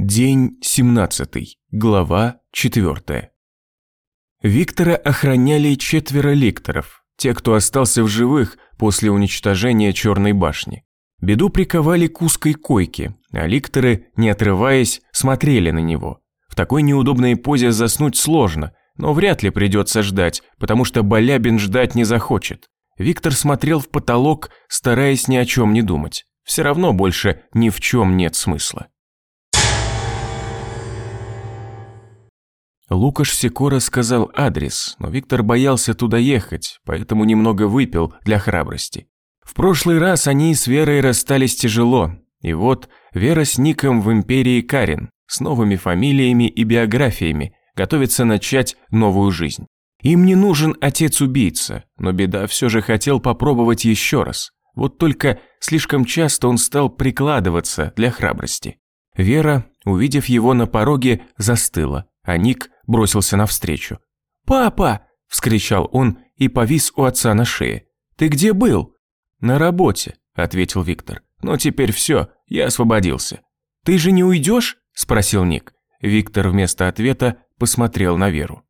День 17. Глава 4. Виктора охраняли четверо ликторов, те, кто остался в живых после уничтожения Черной башни. Беду приковали к узкой койке, а ликторы, не отрываясь, смотрели на него. В такой неудобной позе заснуть сложно, но вряд ли придется ждать, потому что Балябин ждать не захочет. Виктор смотрел в потолок, стараясь ни о чем не думать. Все равно больше ни в чем нет смысла. Лукаш Секора сказал адрес, но Виктор боялся туда ехать, поэтому немного выпил для храбрости. В прошлый раз они с Верой расстались тяжело, и вот Вера с Ником в империи Карин, с новыми фамилиями и биографиями, готовится начать новую жизнь. Им не нужен отец-убийца, но беда все же хотел попробовать еще раз. Вот только слишком часто он стал прикладываться для храбрости. Вера, увидев его на пороге, застыла, а Ник бросился навстречу. «Папа!» – вскричал он и повис у отца на шее. «Ты где был?» «На работе», – ответил Виктор. «Но теперь все, я освободился». «Ты же не уйдешь?» – спросил Ник. Виктор вместо ответа посмотрел на Веру.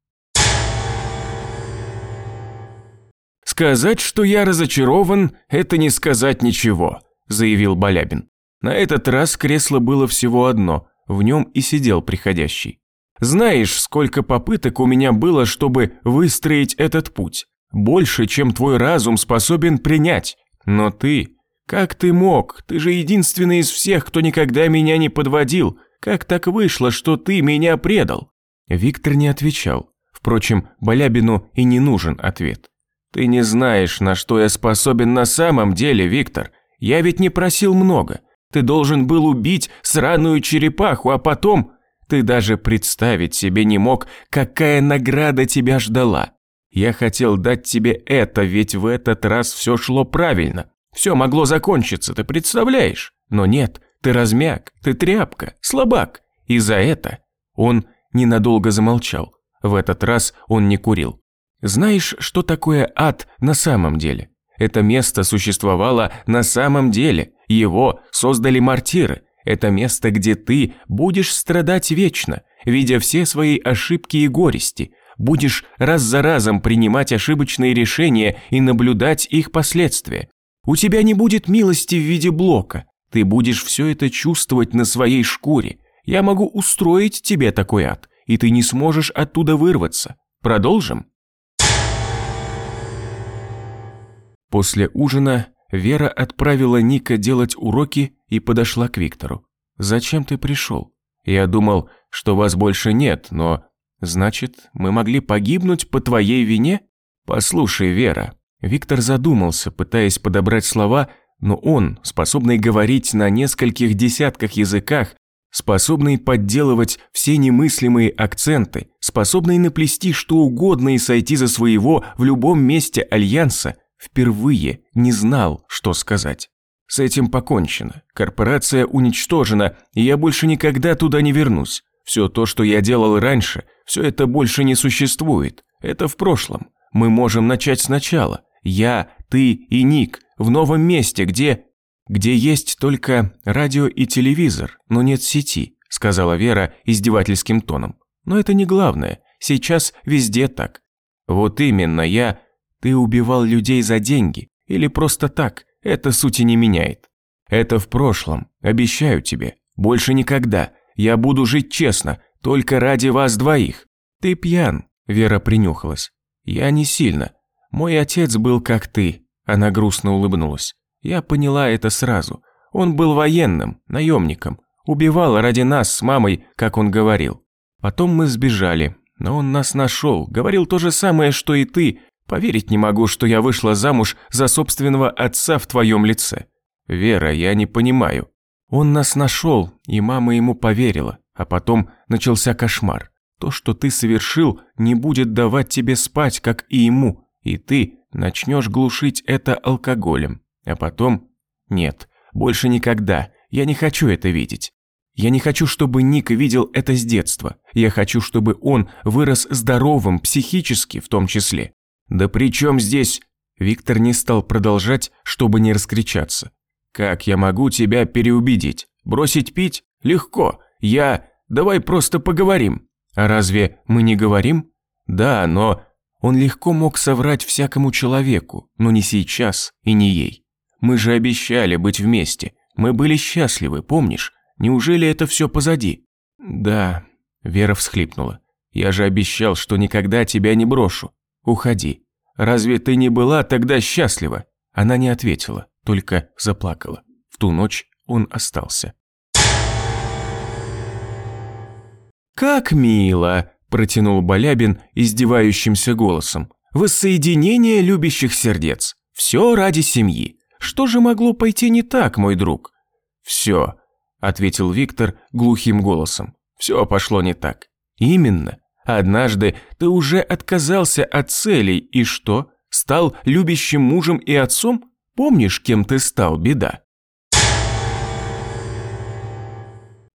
«Сказать, что я разочарован, это не сказать ничего», – заявил Балябин. На этот раз кресло было всего одно, в нем и сидел приходящий. Знаешь, сколько попыток у меня было, чтобы выстроить этот путь? Больше, чем твой разум способен принять. Но ты... Как ты мог? Ты же единственный из всех, кто никогда меня не подводил. Как так вышло, что ты меня предал?» Виктор не отвечал. Впрочем, Балябину и не нужен ответ. «Ты не знаешь, на что я способен на самом деле, Виктор. Я ведь не просил много. Ты должен был убить сраную черепаху, а потом ты даже представить себе не мог, какая награда тебя ждала. Я хотел дать тебе это, ведь в этот раз все шло правильно. Все могло закончиться, ты представляешь? Но нет, ты размяк, ты тряпка, слабак. И за это он ненадолго замолчал. В этот раз он не курил. Знаешь, что такое ад на самом деле? Это место существовало на самом деле. Его создали мартиры. Это место, где ты будешь страдать вечно, видя все свои ошибки и горести, будешь раз за разом принимать ошибочные решения и наблюдать их последствия. У тебя не будет милости в виде блока, ты будешь все это чувствовать на своей шкуре. Я могу устроить тебе такой ад, и ты не сможешь оттуда вырваться. Продолжим? После ужина Вера отправила Ника делать уроки и подошла к Виктору. «Зачем ты пришел? Я думал, что вас больше нет, но... Значит, мы могли погибнуть по твоей вине? Послушай, Вера». Виктор задумался, пытаясь подобрать слова, но он, способный говорить на нескольких десятках языках, способный подделывать все немыслимые акценты, способный наплести что угодно и сойти за своего в любом месте Альянса, впервые не знал, что сказать. С этим покончено. Корпорация уничтожена, и я больше никогда туда не вернусь. Все то, что я делал раньше, все это больше не существует. Это в прошлом. Мы можем начать сначала. Я, ты и Ник в новом месте, где... Где есть только радио и телевизор, но нет сети, сказала Вера издевательским тоном. Но это не главное. Сейчас везде так. Вот именно, я... Ты убивал людей за деньги. Или просто так. Это сути не меняет. Это в прошлом. Обещаю тебе. Больше никогда. Я буду жить честно. Только ради вас двоих. Ты пьян. Вера принюхалась. Я не сильно. Мой отец был как ты. Она грустно улыбнулась. Я поняла это сразу. Он был военным, наемником. Убивал ради нас с мамой, как он говорил. Потом мы сбежали, но он нас нашел. Говорил то же самое, что и ты, Поверить не могу, что я вышла замуж за собственного отца в твоем лице. Вера, я не понимаю. Он нас нашел, и мама ему поверила, а потом начался кошмар. То, что ты совершил, не будет давать тебе спать, как и ему, и ты начнешь глушить это алкоголем. А потом... Нет, больше никогда. Я не хочу это видеть. Я не хочу, чтобы Ник видел это с детства. Я хочу, чтобы он вырос здоровым, психически в том числе. «Да при чем здесь...» Виктор не стал продолжать, чтобы не раскричаться. «Как я могу тебя переубедить? Бросить пить? Легко. Я... Давай просто поговорим». «А разве мы не говорим?» «Да, но...» Он легко мог соврать всякому человеку, но не сейчас и не ей. Мы же обещали быть вместе. Мы были счастливы, помнишь? Неужели это все позади?» «Да», – Вера всхлипнула. «Я же обещал, что никогда тебя не брошу. Уходи. Разве ты не была тогда счастлива?» Она не ответила, только заплакала. В ту ночь он остался. «Как мило!» – протянул Балябин издевающимся голосом. «Воссоединение любящих сердец. Все ради семьи. Что же могло пойти не так, мой друг?» «Все», – ответил Виктор глухим голосом. «Все пошло не так. Именно. Однажды ты уже отказался от целей, и что? Стал любящим мужем и отцом? Помнишь, кем ты стал, беда?»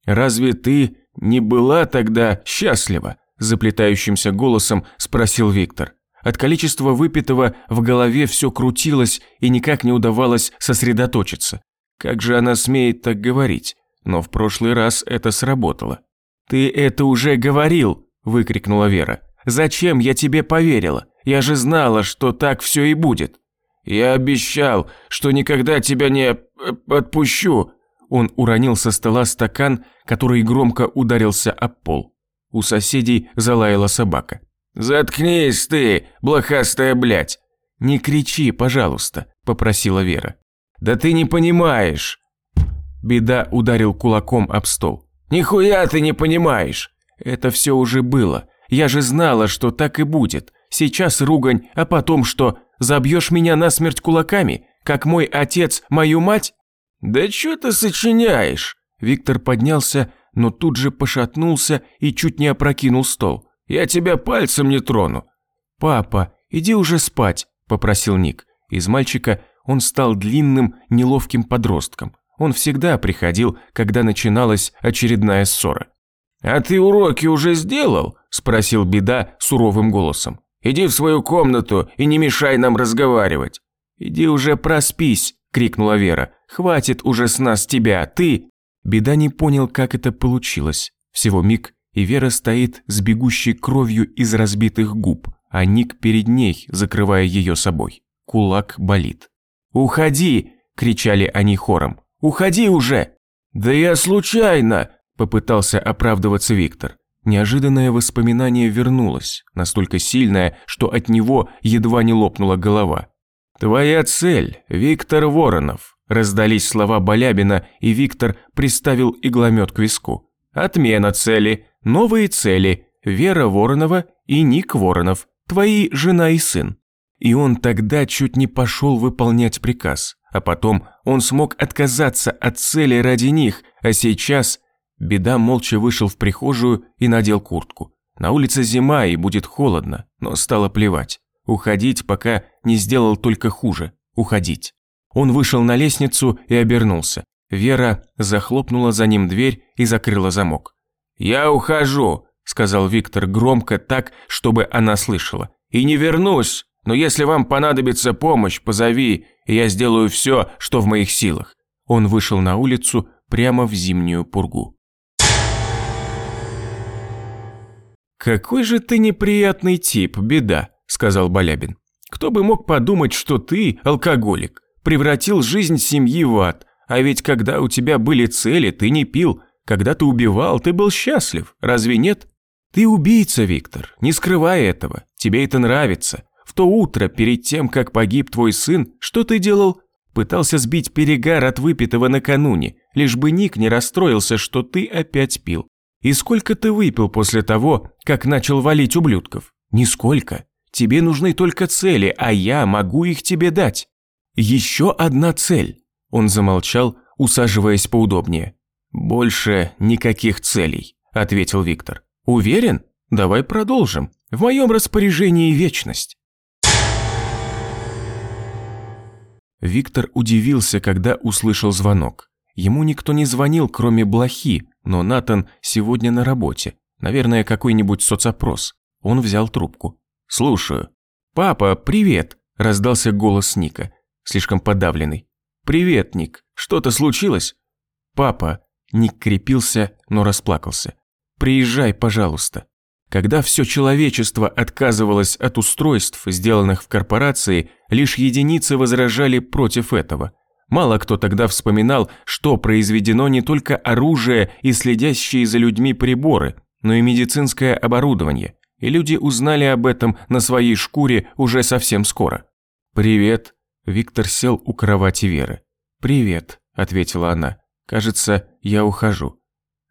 «Разве ты не была тогда счастлива?» Заплетающимся голосом спросил Виктор. От количества выпитого в голове все крутилось и никак не удавалось сосредоточиться. Как же она смеет так говорить? Но в прошлый раз это сработало. «Ты это уже говорил!» – выкрикнула Вера. «Зачем я тебе поверила? Я же знала, что так все и будет!» «Я обещал, что никогда тебя не э, отпущу!» Он уронил со стола стакан, который громко ударился об пол. У соседей залаяла собака. «Заткнись ты, блохастая блядь!» «Не кричи, пожалуйста», – попросила Вера. «Да ты не понимаешь!» Беда ударил кулаком об стол. «Нихуя ты не понимаешь!» «Это все уже было. Я же знала, что так и будет. Сейчас ругань, а потом что? Забьешь меня насмерть кулаками, как мой отец мою мать?» «Да что ты сочиняешь?» Виктор поднялся, но тут же пошатнулся и чуть не опрокинул стол. «Я тебя пальцем не трону». «Папа, иди уже спать», – попросил Ник. Из мальчика он стал длинным, неловким подростком. Он всегда приходил, когда начиналась очередная ссора. «А ты уроки уже сделал?» – спросил Беда суровым голосом. «Иди в свою комнату и не мешай нам разговаривать». «Иди уже проспись», – крикнула Вера. «Хватит уже с нас тебя, ты...» Беда не понял, как это получилось. Всего миг, и Вера стоит с бегущей кровью из разбитых губ, а Ник перед ней, закрывая ее собой. Кулак болит. «Уходи!» – кричали они хором. «Уходи уже!» «Да я случайно!» – попытался оправдываться Виктор. Неожиданное воспоминание вернулось, настолько сильное, что от него едва не лопнула голова. «Твоя цель, Виктор Воронов», – раздались слова Балябина, и Виктор приставил игломет к виску. «Отмена цели, новые цели, Вера Воронова и Ник Воронов, твои жена и сын». И он тогда чуть не пошел выполнять приказ, а потом он смог отказаться от цели ради них, а сейчас Беда молча вышел в прихожую и надел куртку. На улице зима и будет холодно, но стало плевать. Уходить пока не сделал только хуже. Уходить. Он вышел на лестницу и обернулся. Вера захлопнула за ним дверь и закрыла замок. «Я ухожу», – сказал Виктор громко так, чтобы она слышала. «И не вернусь, но если вам понадобится помощь, позови, и я сделаю все, что в моих силах». Он вышел на улицу прямо в зимнюю пургу. «Какой же ты неприятный тип, беда», сказал Балябин. «Кто бы мог подумать, что ты, алкоголик, превратил жизнь семьи в ад, а ведь когда у тебя были цели, ты не пил, когда ты убивал, ты был счастлив, разве нет? Ты убийца, Виктор, не скрывай этого, тебе это нравится. В то утро, перед тем, как погиб твой сын, что ты делал? Пытался сбить перегар от выпитого накануне, лишь бы Ник не расстроился, что ты опять пил. И сколько ты выпил после того, как начал валить ублюдков? Нисколько. Тебе нужны только цели, а я могу их тебе дать. Еще одна цель. Он замолчал, усаживаясь поудобнее. Больше никаких целей, ответил Виктор. Уверен? Давай продолжим. В моем распоряжении вечность. Виктор удивился, когда услышал звонок. Ему никто не звонил, кроме Блохи, но Натан сегодня на работе. Наверное, какой-нибудь соцопрос. Он взял трубку. «Слушаю». «Папа, привет!» – раздался голос Ника, слишком подавленный. «Привет, Ник. Что-то случилось?» «Папа, Ник крепился, но расплакался. «Приезжай, пожалуйста». Когда все человечество отказывалось от устройств, сделанных в корпорации, лишь единицы возражали против этого. Мало кто тогда вспоминал, что произведено не только оружие и следящие за людьми приборы, но и медицинское оборудование. И люди узнали об этом на своей шкуре уже совсем скоро. «Привет», – Виктор сел у кровати Веры. «Привет», – ответила она. «Кажется, я ухожу».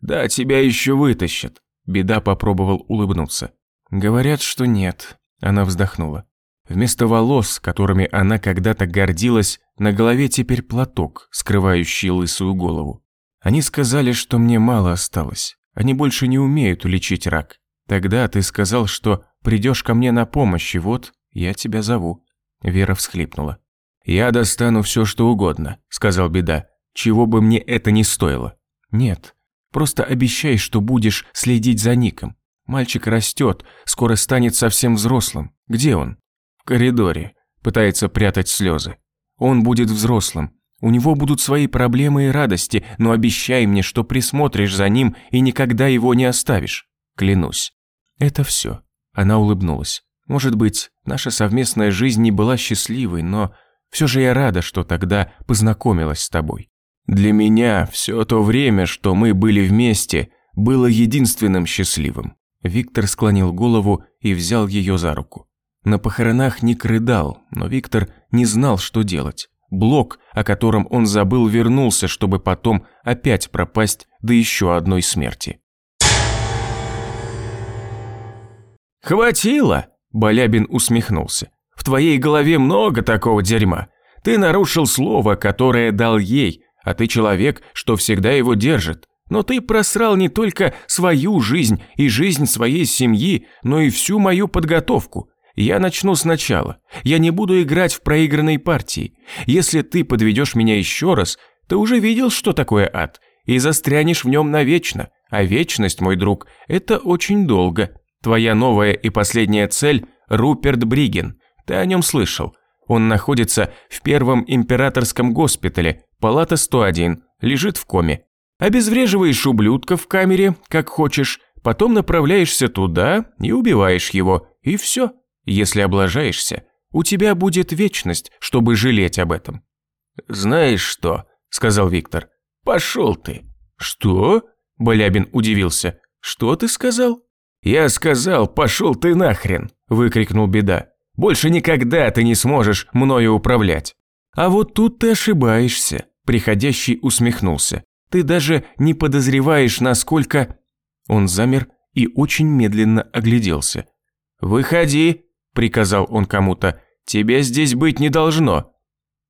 «Да, тебя еще вытащат», Беда попробовал улыбнуться. «Говорят, что нет», – она вздохнула. Вместо волос, которыми она когда-то гордилась, на голове теперь платок, скрывающий лысую голову. Они сказали, что мне мало осталось. Они больше не умеют лечить рак. Тогда ты сказал, что придешь ко мне на помощь, и вот я тебя зову». Вера всхлипнула. «Я достану все, что угодно», – сказал Беда, – «чего бы мне это ни стоило». «Нет, Просто обещай, что будешь следить за Ником. Мальчик растет, скоро станет совсем взрослым. Где он? В коридоре. Пытается прятать слезы. Он будет взрослым. У него будут свои проблемы и радости, но обещай мне, что присмотришь за ним и никогда его не оставишь. Клянусь. Это все. Она улыбнулась. Может быть, наша совместная жизнь не была счастливой, но все же я рада, что тогда познакомилась с тобой. Для меня все то время, что мы были вместе, было единственным счастливым. Виктор склонил голову и взял ее за руку. На похоронах Ник рыдал, но Виктор не знал, что делать. Блок, о котором он забыл, вернулся, чтобы потом опять пропасть до еще одной смерти. «Хватило!» – Балябин усмехнулся. «В твоей голове много такого дерьма. Ты нарушил слово, которое дал ей, а ты человек, что всегда его держит. Но ты просрал не только свою жизнь и жизнь своей семьи, но и всю мою подготовку. Я начну сначала. Я не буду играть в проигранной партии. Если ты подведешь меня еще раз, ты уже видел, что такое ад, и застрянешь в нем навечно. А вечность, мой друг, это очень долго. Твоя новая и последняя цель – Руперт Бриген. Ты о нем слышал. Он находится в первом императорском госпитале, палата 101, лежит в коме. Обезвреживаешь ублюдка в камере, как хочешь, потом направляешься туда и убиваешь его, и все. Если облажаешься, у тебя будет вечность, чтобы жалеть об этом». «Знаешь что?» – сказал Виктор. «Пошел ты». «Что?» – Балябин удивился. «Что ты сказал?» «Я сказал, пошел ты нахрен!» – выкрикнул Беда. «Больше никогда ты не сможешь мною управлять». «А вот тут ты ошибаешься», – приходящий усмехнулся. «Ты даже не подозреваешь, насколько...» Он замер и очень медленно огляделся. «Выходи», – приказал он кому-то, – «тебе здесь быть не должно».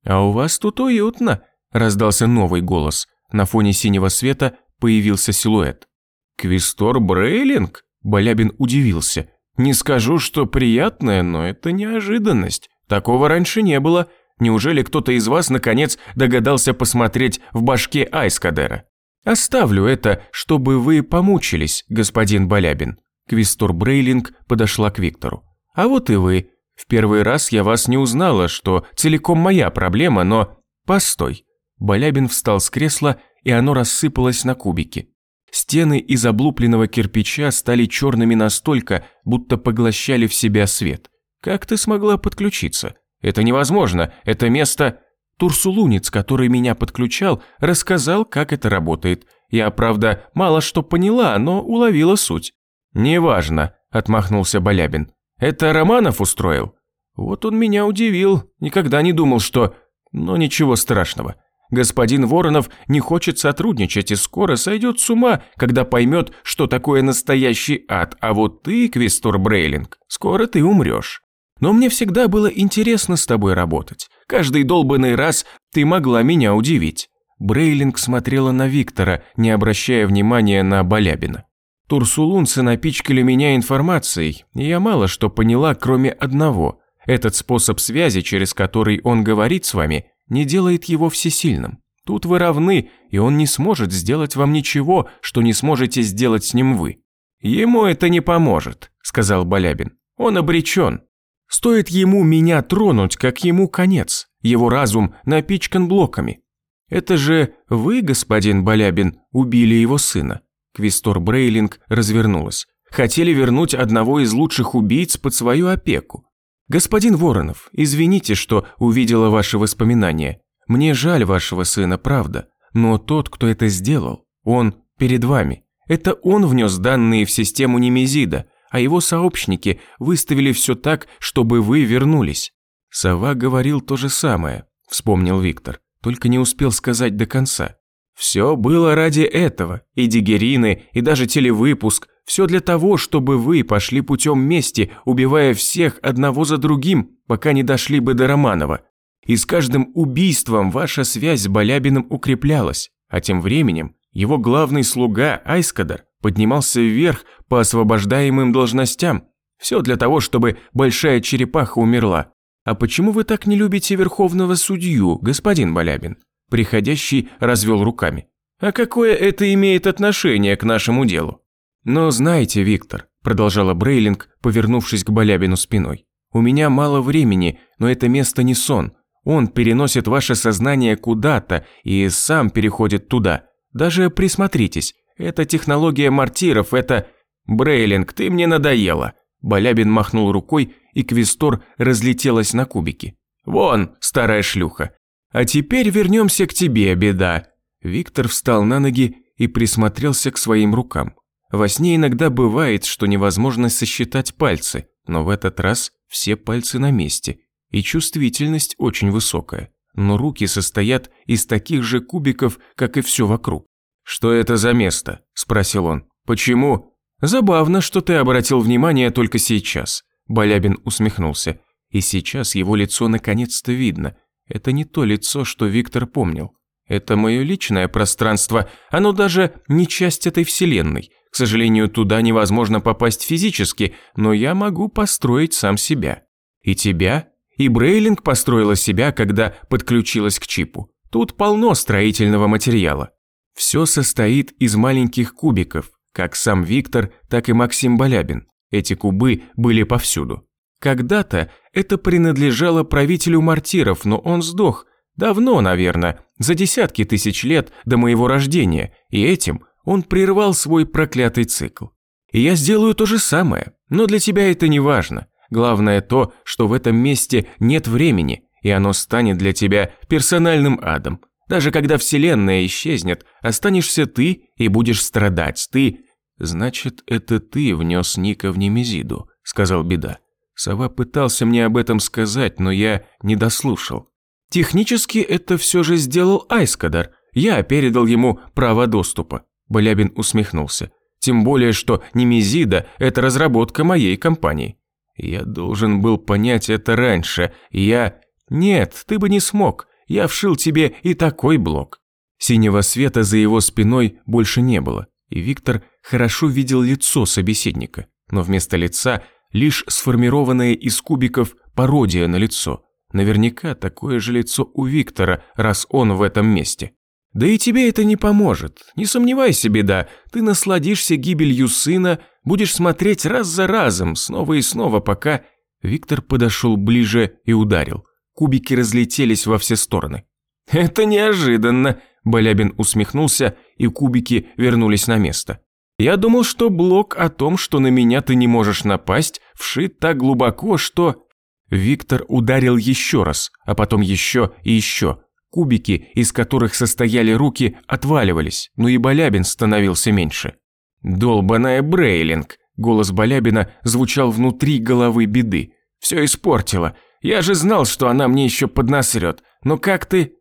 «А у вас тут уютно», – раздался новый голос. На фоне синего света появился силуэт. «Квистор Брейлинг?» – Балябин удивился. «Не скажу, что приятное, но это неожиданность. Такого раньше не было. Неужели кто-то из вас, наконец, догадался посмотреть в башке Айскадера? Оставлю это, чтобы вы помучились, господин Балябин. Квистор Брейлинг подошла к Виктору. А вот и вы. В первый раз я вас не узнала, что целиком моя проблема, но... Постой. Балябин встал с кресла, и оно рассыпалось на кубики. Стены из облупленного кирпича стали черными настолько, будто поглощали в себя свет. Как ты смогла подключиться? Это невозможно, это место... Турсулунец, который меня подключал, рассказал, как это работает. Я, правда, мало что поняла, но уловила суть. «Неважно», – отмахнулся Балябин. «Это Романов устроил?» Вот он меня удивил, никогда не думал, что... Но ничего страшного. Господин Воронов не хочет сотрудничать и скоро сойдет с ума, когда поймет, что такое настоящий ад, а вот ты, Квестор Брейлинг, скоро ты умрешь. Но мне всегда было интересно с тобой работать. Каждый долбанный раз ты могла меня удивить». Брейлинг смотрела на Виктора, не обращая внимания на Балябина. Турсулунцы напичкали меня информацией, и я мало что поняла, кроме одного. Этот способ связи, через который он говорит с вами, не делает его всесильным. Тут вы равны, и он не сможет сделать вам ничего, что не сможете сделать с ним вы. «Ему это не поможет», – сказал Балябин. «Он обречен». Стоит ему меня тронуть, как ему конец. Его разум напичкан блоками. Это же вы, господин Балябин, убили его сына. Квистор Брейлинг развернулась. Хотели вернуть одного из лучших убийц под свою опеку. Господин Воронов, извините, что увидела ваши воспоминания. Мне жаль вашего сына, правда. Но тот, кто это сделал, он перед вами. Это он внес данные в систему Немезида, а его сообщники выставили все так, чтобы вы вернулись. Сова говорил то же самое, вспомнил Виктор, только не успел сказать до конца. Все было ради этого, и дигерины, и даже телевыпуск, все для того, чтобы вы пошли путем мести, убивая всех одного за другим, пока не дошли бы до Романова. И с каждым убийством ваша связь с Балябиным укреплялась, а тем временем его главный слуга Айскадар поднимался вверх по освобождаемым должностям. Все для того, чтобы большая черепаха умерла. А почему вы так не любите верховного судью, господин Балябин? Приходящий развел руками. А какое это имеет отношение к нашему делу? Но знаете, Виктор, продолжала Брейлинг, повернувшись к Балябину спиной. У меня мало времени, но это место не сон. Он переносит ваше сознание куда-то и сам переходит туда. Даже присмотритесь, это технология мартиров, это... Брейлинг, ты мне надоела. Балябин махнул рукой, и Квистор разлетелась на кубики. Вон, старая шлюха. А теперь вернемся к тебе, беда. Виктор встал на ноги и присмотрелся к своим рукам. Во сне иногда бывает, что невозможно сосчитать пальцы, но в этот раз все пальцы на месте, и чувствительность очень высокая. Но руки состоят из таких же кубиков, как и все вокруг. «Что это за место?» – спросил он. «Почему?» «Забавно, что ты обратил внимание только сейчас», – Балябин усмехнулся. И сейчас его лицо наконец-то видно. Это не то лицо, что Виктор помнил. Это мое личное пространство, оно даже не часть этой вселенной. К сожалению, туда невозможно попасть физически, но я могу построить сам себя. И тебя? И Брейлинг построила себя, когда подключилась к чипу. Тут полно строительного материала. Все состоит из маленьких кубиков, как сам Виктор, так и Максим Балябин. Эти кубы были повсюду. Когда-то это принадлежало правителю мартиров, но он сдох. Давно, наверное, за десятки тысяч лет до моего рождения, и этим он прервал свой проклятый цикл. И я сделаю то же самое, но для тебя это не важно. Главное то, что в этом месте нет времени, и оно станет для тебя персональным адом. Даже когда Вселенная исчезнет, останешься ты и будешь страдать. Ты... Значит, это ты внес Ника в Немезиду, сказал Беда. Сова пытался мне об этом сказать, но я не дослушал. Технически это все же сделал Айскадар. Я передал ему право доступа. Балябин усмехнулся. Тем более, что Немезида – это разработка моей компании. Я должен был понять это раньше. Я... Нет, ты бы не смог. Я вшил тебе и такой блок. Синего света за его спиной больше не было, и Виктор хорошо видел лицо собеседника, но вместо лица лишь сформированное из кубиков пародия на лицо. Наверняка такое же лицо у Виктора, раз он в этом месте. Да и тебе это не поможет. Не сомневайся, беда. Ты насладишься гибелью сына, будешь смотреть раз за разом, снова и снова, пока... Виктор подошел ближе и ударил. Кубики разлетелись во все стороны. «Это неожиданно», – Балябин усмехнулся, и кубики вернулись на место. «Я думал, что блок о том, что на меня ты не можешь напасть, вшит так глубоко, что...» Виктор ударил еще раз, а потом еще и еще, Кубики, из которых состояли руки, отваливались, но и Балябин становился меньше. «Долбаная Брейлинг!» – голос Балябина звучал внутри головы беды. «Все испортило. Я же знал, что она мне еще поднасрет. Но как ты...»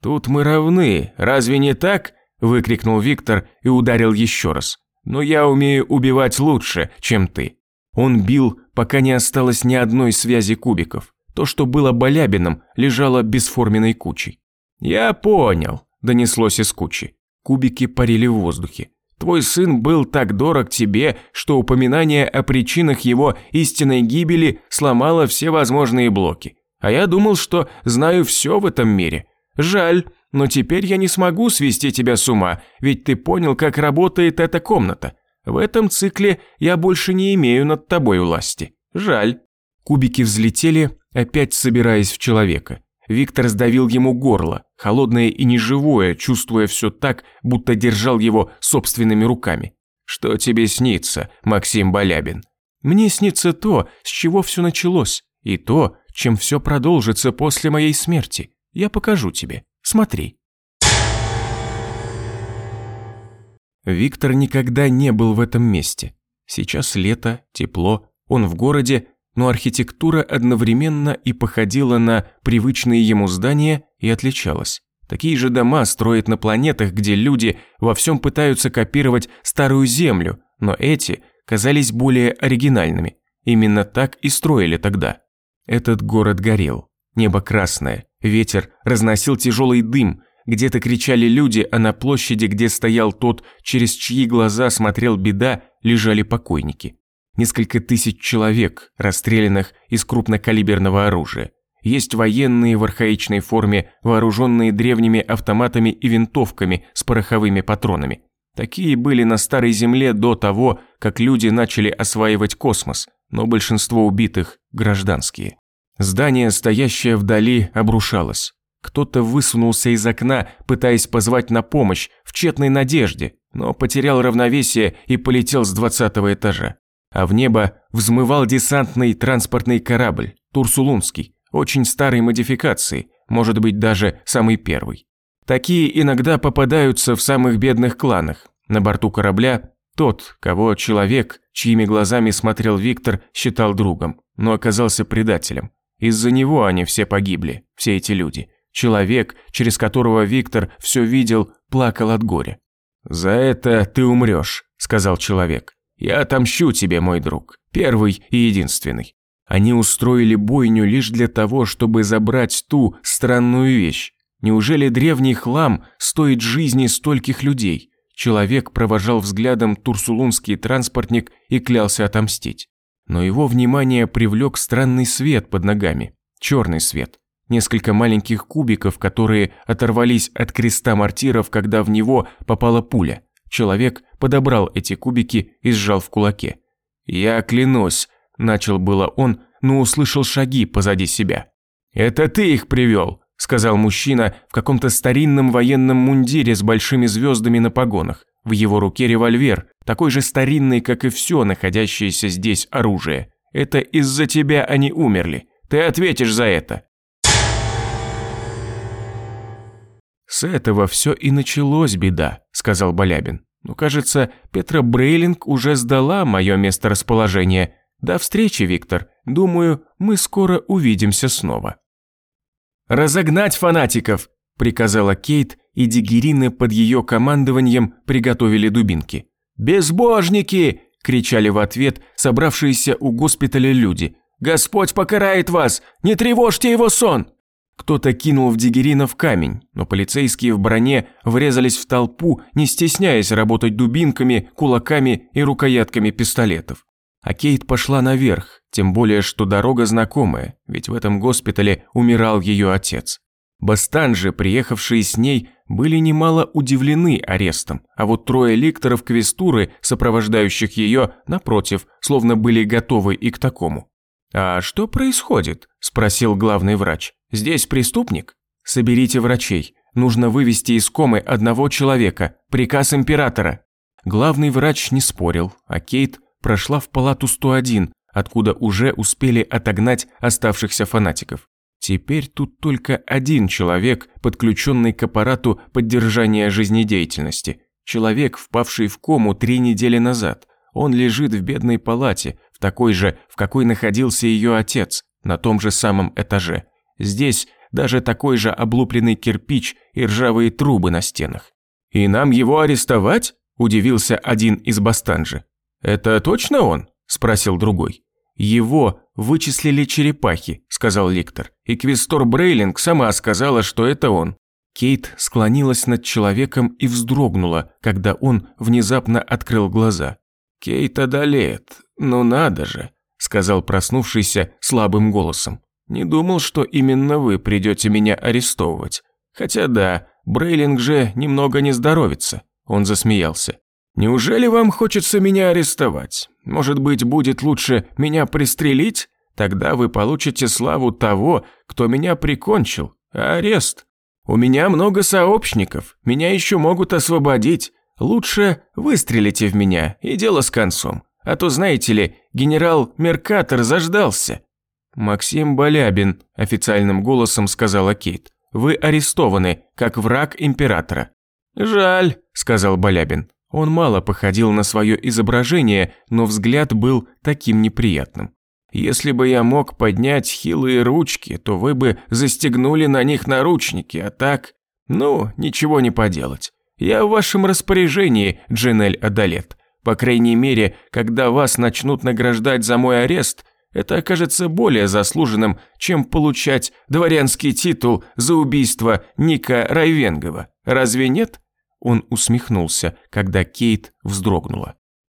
«Тут мы равны, разве не так?» – выкрикнул Виктор и ударил еще раз. «Но я умею убивать лучше, чем ты». Он бил, пока не осталось ни одной связи кубиков. То, что было Балябином, лежало бесформенной кучей. «Я понял», – донеслось из кучи. Кубики парили в воздухе. «Твой сын был так дорог тебе, что упоминание о причинах его истинной гибели сломало все возможные блоки. А я думал, что знаю все в этом мире. Жаль, но теперь я не смогу свести тебя с ума, ведь ты понял, как работает эта комната. В этом цикле я больше не имею над тобой власти. Жаль». Кубики взлетели, опять собираясь в человека. Виктор сдавил ему горло, холодное и неживое, чувствуя все так, будто держал его собственными руками. «Что тебе снится, Максим Балябин?» «Мне снится то, с чего все началось, и то, чем все продолжится после моей смерти. Я покажу тебе. Смотри». Виктор никогда не был в этом месте. Сейчас лето, тепло, он в городе, но архитектура одновременно и походила на привычные ему здания и отличалась. Такие же дома строят на планетах, где люди во всем пытаются копировать старую Землю, но эти казались более оригинальными. Именно так и строили тогда. Этот город горел. Небо красное, ветер разносил тяжелый дым, где-то кричали люди, а на площади, где стоял тот, через чьи глаза смотрел беда, лежали покойники. Несколько тысяч человек, расстрелянных из крупнокалиберного оружия. Есть военные в архаичной форме, вооруженные древними автоматами и винтовками с пороховыми патронами. Такие были на Старой Земле до того, как люди начали осваивать космос, но большинство убитых – гражданские. Здание, стоящее вдали, обрушалось. Кто-то высунулся из окна, пытаясь позвать на помощь, в тщетной надежде, но потерял равновесие и полетел с двадцатого этажа. А в небо взмывал десантный транспортный корабль, Турсулунский, очень старой модификации, может быть даже самый первый. Такие иногда попадаются в самых бедных кланах. На борту корабля тот, кого человек, чьими глазами смотрел Виктор, считал другом, но оказался предателем. Из-за него они все погибли, все эти люди. Человек, через которого Виктор все видел, плакал от горя. «За это ты умрешь», – сказал человек. «Я отомщу тебе, мой друг, первый и единственный». Они устроили бойню лишь для того, чтобы забрать ту странную вещь. Неужели древний хлам стоит жизни стольких людей? Человек провожал взглядом турсулунский транспортник и клялся отомстить. Но его внимание привлек странный свет под ногами. Черный свет. Несколько маленьких кубиков, которые оторвались от креста мортиров, когда в него попала пуля. Человек подобрал эти кубики и сжал в кулаке. «Я клянусь», – начал было он, но услышал шаги позади себя. «Это ты их привел», – сказал мужчина в каком-то старинном военном мундире с большими звездами на погонах. В его руке револьвер, такой же старинный, как и все находящееся здесь оружие. «Это из-за тебя они умерли. Ты ответишь за это». «С этого все и началось беда», – сказал Балябин. «Ну, кажется, Петра Брейлинг уже сдала мое месторасположение. До встречи, Виктор. Думаю, мы скоро увидимся снова». «Разогнать фанатиков!» – приказала Кейт, и дигерины под ее командованием приготовили дубинки. «Безбожники!» – кричали в ответ собравшиеся у госпиталя люди. «Господь покарает вас! Не тревожьте его сон!» Кто-то кинул в Дигеринов камень, но полицейские в броне врезались в толпу, не стесняясь работать дубинками, кулаками и рукоятками пистолетов. А Кейт пошла наверх, тем более, что дорога знакомая, ведь в этом госпитале умирал ее отец. Бастанжи, приехавшие с ней, были немало удивлены арестом, а вот трое ликторов Квестуры, сопровождающих ее, напротив, словно были готовы и к такому. «А что происходит?» – спросил главный врач. «Здесь преступник?» «Соберите врачей. Нужно вывести из комы одного человека. Приказ императора». Главный врач не спорил, а Кейт прошла в палату 101, откуда уже успели отогнать оставшихся фанатиков. Теперь тут только один человек, подключенный к аппарату поддержания жизнедеятельности. Человек, впавший в кому три недели назад. Он лежит в бедной палате, такой же, в какой находился ее отец, на том же самом этаже. Здесь даже такой же облупленный кирпич и ржавые трубы на стенах. «И нам его арестовать?» – удивился один из Бастанжи. «Это точно он?» – спросил другой. «Его вычислили черепахи», – сказал Ликтор. «И Квестор Брейлинг сама сказала, что это он». Кейт склонилась над человеком и вздрогнула, когда он внезапно открыл глаза. «Кейт одолеет, ну надо же», – сказал проснувшийся слабым голосом. «Не думал, что именно вы придете меня арестовывать. Хотя да, Брейлинг же немного не здоровится». Он засмеялся. «Неужели вам хочется меня арестовать? Может быть, будет лучше меня пристрелить? Тогда вы получите славу того, кто меня прикончил, Арест. У меня много сообщников, меня еще могут освободить. Лучше выстрелите в меня, и дело с концом. А то, знаете ли, генерал Меркатор заждался». «Максим Балябин», – официальным голосом сказала Кейт. «Вы арестованы, как враг императора». «Жаль», – сказал Балябин. Он мало походил на свое изображение, но взгляд был таким неприятным. «Если бы я мог поднять хилые ручки, то вы бы застегнули на них наручники, а так... Ну, ничего не поделать. Я в вашем распоряжении, Джинель Адалет. По крайней мере, когда вас начнут награждать за мой арест, это окажется более заслуженным, чем получать дворянский титул за убийство Ника Райвенгова. Разве нет?» Он усмехнулся, когда Кейт вздрогнула.